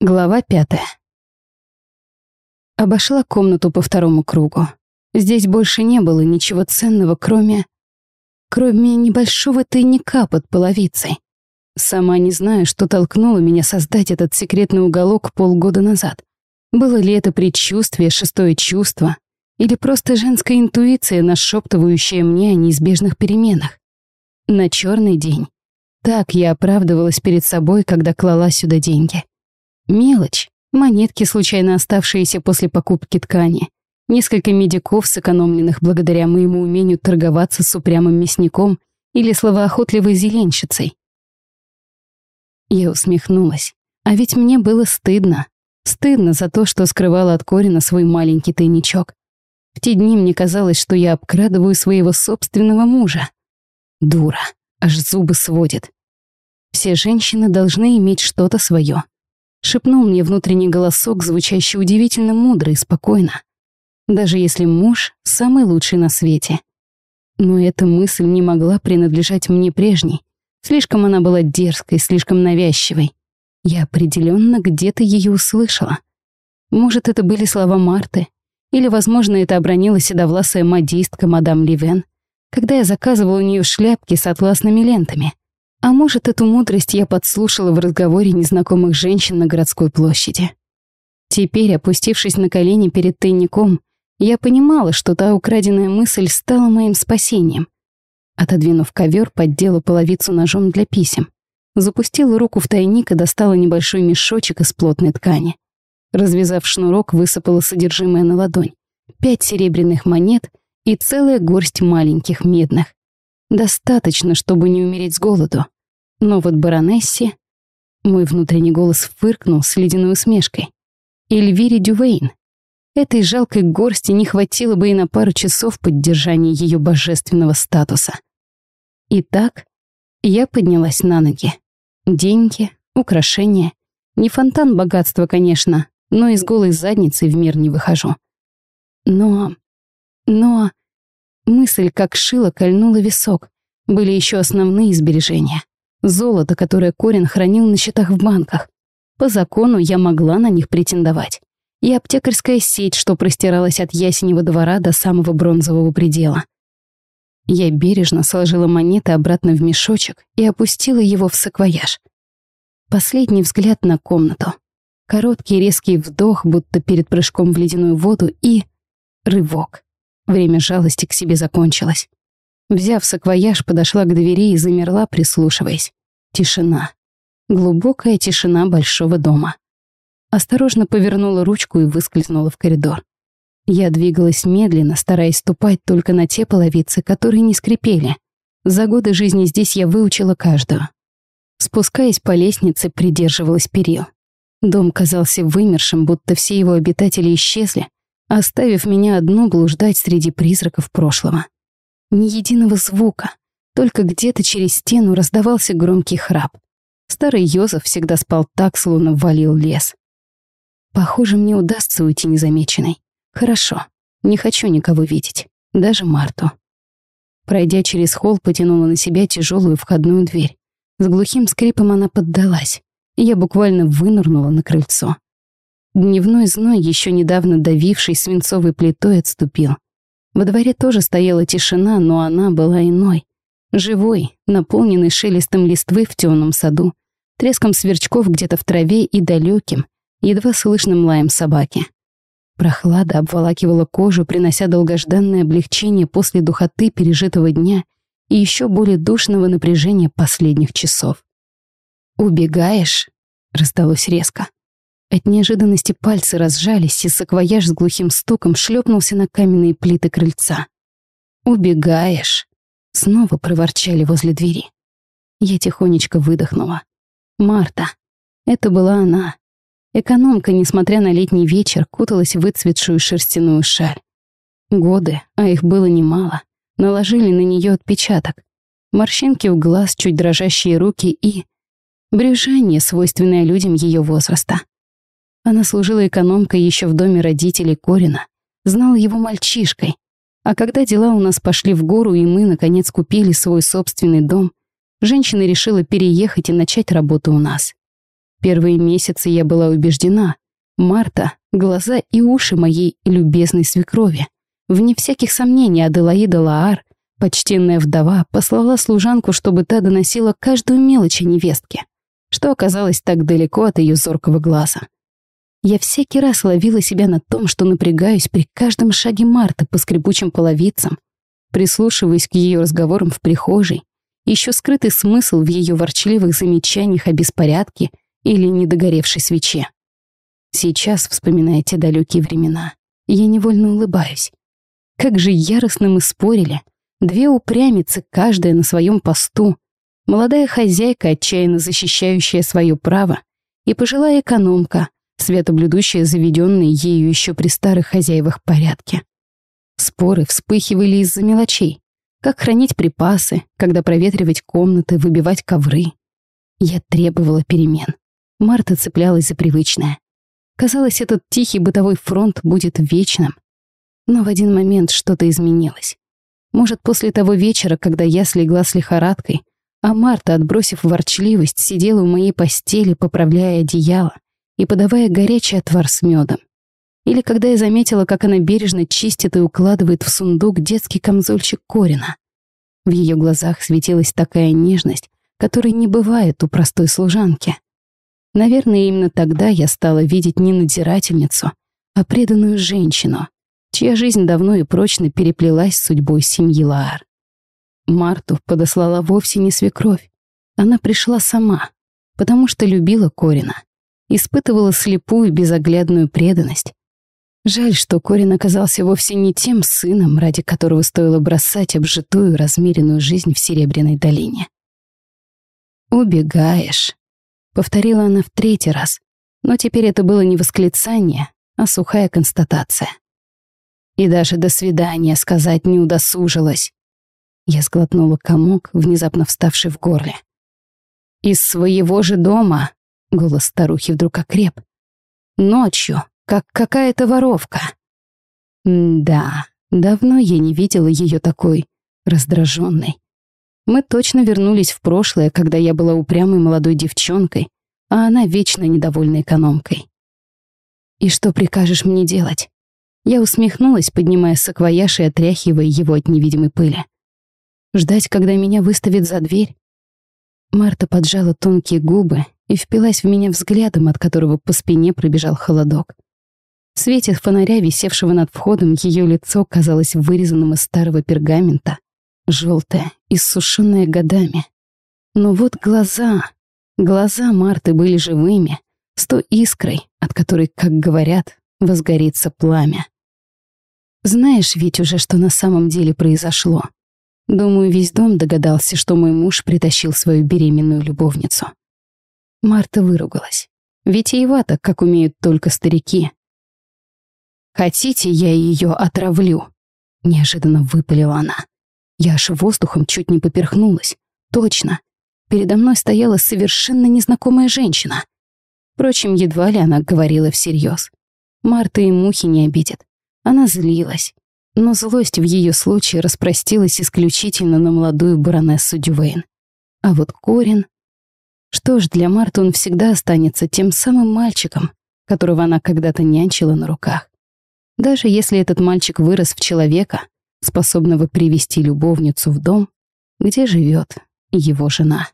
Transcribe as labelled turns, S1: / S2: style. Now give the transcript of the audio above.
S1: Глава пятая. Обошла комнату по второму кругу. Здесь больше не было ничего ценного, кроме... Кроме небольшого тайника под половицей. Сама не знаю, что толкнуло меня создать этот секретный уголок полгода назад. Было ли это предчувствие, шестое чувство, или просто женская интуиция, нашептывающая мне о неизбежных переменах? На черный день. Так я оправдывалась перед собой, когда клала сюда деньги. Мелочь. Монетки, случайно оставшиеся после покупки ткани. Несколько медиков, сэкономленных благодаря моему умению торговаться с упрямым мясником или словоохотливой зеленщицей. Я усмехнулась. А ведь мне было стыдно. Стыдно за то, что скрывала от Корина свой маленький тайничок. В те дни мне казалось, что я обкрадываю своего собственного мужа. Дура. Аж зубы сводит. Все женщины должны иметь что-то свое. Шепнул мне внутренний голосок, звучащий удивительно мудро и спокойно. Даже если муж — самый лучший на свете. Но эта мысль не могла принадлежать мне прежней. Слишком она была дерзкой, слишком навязчивой. Я определенно где-то ее услышала. Может, это были слова Марты, или, возможно, это обронила седовласая модистка мадам Ливен, когда я заказывала у нее шляпки с атласными лентами. А может, эту мудрость я подслушала в разговоре незнакомых женщин на городской площади. Теперь, опустившись на колени перед тайником, я понимала, что та украденная мысль стала моим спасением. Отодвинув ковер, поддела половицу ножом для писем. Запустила руку в тайник и достала небольшой мешочек из плотной ткани. Развязав шнурок, высыпала содержимое на ладонь. Пять серебряных монет и целая горсть маленьких медных. Достаточно, чтобы не умереть с голоду. Но вот баронессе... Мой внутренний голос фыркнул с ледяной усмешкой. Эльвире Дювейн. Этой жалкой горсти не хватило бы и на пару часов поддержания ее божественного статуса. Итак, я поднялась на ноги. Деньги, украшения. Не фонтан богатства, конечно, но из голой задницы в мир не выхожу. Но... Но... Мысль, как шило, кольнула висок. Были еще основные сбережения. Золото, которое Корин хранил на счетах в банках. По закону я могла на них претендовать. И аптекарская сеть, что простиралась от ясеневого двора до самого бронзового предела. Я бережно сложила монеты обратно в мешочек и опустила его в саквояж. Последний взгляд на комнату. Короткий резкий вдох, будто перед прыжком в ледяную воду, и... рывок. Время жалости к себе закончилось. Взяв саквояж, подошла к двери и замерла, прислушиваясь. Тишина. Глубокая тишина большого дома. Осторожно повернула ручку и выскользнула в коридор. Я двигалась медленно, стараясь ступать только на те половицы, которые не скрипели. За годы жизни здесь я выучила каждую. Спускаясь по лестнице, придерживалась перил. Дом казался вымершим, будто все его обитатели исчезли, оставив меня одну блуждать среди призраков прошлого. Ни единого звука, только где-то через стену раздавался громкий храп. Старый Йозеф всегда спал так, словно валил лес. Похоже, мне удастся уйти незамеченной. Хорошо, не хочу никого видеть, даже Марту. Пройдя через холл, потянула на себя тяжелую входную дверь. С глухим скрипом она поддалась, и я буквально вынырнула на крыльцо. Дневной зной, еще недавно давивший свинцовой плитой, отступил. Во дворе тоже стояла тишина, но она была иной. Живой, наполненный шелестом листвы в темном саду, треском сверчков где-то в траве и далеким, едва слышным лаем собаки. Прохлада обволакивала кожу, принося долгожданное облегчение после духоты пережитого дня и еще более душного напряжения последних часов. «Убегаешь?» — раздалось резко. От неожиданности пальцы разжались, и саквояж с глухим стуком шлепнулся на каменные плиты крыльца. «Убегаешь!» Снова проворчали возле двери. Я тихонечко выдохнула. Марта. Это была она. Экономка, несмотря на летний вечер, куталась в выцветшую шерстяную шаль. Годы, а их было немало, наложили на нее отпечаток. Морщинки в глаз, чуть дрожащие руки и... Брюжание, свойственное людям ее возраста. Она служила экономкой еще в доме родителей Корина, знала его мальчишкой. А когда дела у нас пошли в гору, и мы, наконец, купили свой собственный дом, женщина решила переехать и начать работу у нас. Первые месяцы я была убеждена, Марта — глаза и уши моей любезной свекрови. Вне всяких сомнений Аделаида Лаар, почтенная вдова, послала служанку, чтобы та доносила каждую мелочь о невестке, что оказалось так далеко от ее зоркого глаза. Я всякий раз ловила себя на том, что напрягаюсь при каждом шаге Марты по скрипучим половицам, прислушиваясь к ее разговорам в прихожей, еще скрытый смысл в ее ворчливых замечаниях о беспорядке или недогоревшей свече. Сейчас, вспоминая те далекие времена, я невольно улыбаюсь. Как же яростно мы спорили. Две упрямицы, каждая на своем посту. Молодая хозяйка, отчаянно защищающая свое право, и пожилая экономка, свято блюдущая заведенные ею еще при старых хозяевах порядке. Споры вспыхивали из-за мелочей. Как хранить припасы, когда проветривать комнаты, выбивать ковры. Я требовала перемен. Марта цеплялась за привычное. Казалось, этот тихий бытовой фронт будет вечным. Но в один момент что-то изменилось. Может, после того вечера, когда я слегла с лихорадкой, а Марта, отбросив ворчливость, сидела у моей постели, поправляя одеяло и подавая горячий отвар с медом. Или когда я заметила, как она бережно чистит и укладывает в сундук детский камзольчик Корина. В ее глазах светилась такая нежность, которой не бывает у простой служанки. Наверное, именно тогда я стала видеть не надзирательницу, а преданную женщину, чья жизнь давно и прочно переплелась с судьбой семьи Лаар. Марту подослала вовсе не свекровь. Она пришла сама, потому что любила Корина, испытывала слепую безоглядную преданность. Жаль, что Корин оказался вовсе не тем сыном, ради которого стоило бросать обжитую размеренную жизнь в Серебряной долине. «Убегаешь», Повторила она в третий раз, но теперь это было не восклицание, а сухая констатация. И даже «до свидания» сказать не удосужилась. Я сглотнула комок, внезапно вставший в горле. «Из своего же дома», — голос старухи вдруг окреп. «Ночью, как какая-то воровка». М да, давно я не видела ее такой раздраженной. Мы точно вернулись в прошлое, когда я была упрямой молодой девчонкой, а она вечно недовольной экономкой. «И что прикажешь мне делать?» Я усмехнулась, поднимая саквояж и отряхивая его от невидимой пыли. «Ждать, когда меня выставят за дверь?» Марта поджала тонкие губы и впилась в меня взглядом, от которого по спине пробежал холодок. В свете фонаря, висевшего над входом, ее лицо казалось вырезанным из старого пергамента желтая, иссушенная годами. Но вот глаза, глаза Марты были живыми, с той искрой, от которой, как говорят, возгорится пламя. Знаешь ведь уже, что на самом деле произошло. Думаю, весь дом догадался, что мой муж притащил свою беременную любовницу. Марта выругалась. Витиевато, как умеют только старики. «Хотите, я ее отравлю?» Неожиданно выпалила она. Я аж воздухом чуть не поперхнулась. Точно. Передо мной стояла совершенно незнакомая женщина. Впрочем, едва ли она говорила всерьез. Марта и мухи не обидит. Она злилась. Но злость в ее случае распростилась исключительно на молодую баронессу Дювейн. А вот Корин... Что ж, для Марты он всегда останется тем самым мальчиком, которого она когда-то нянчила на руках. Даже если этот мальчик вырос в человека, способного привести любовницу в дом, где живет его жена.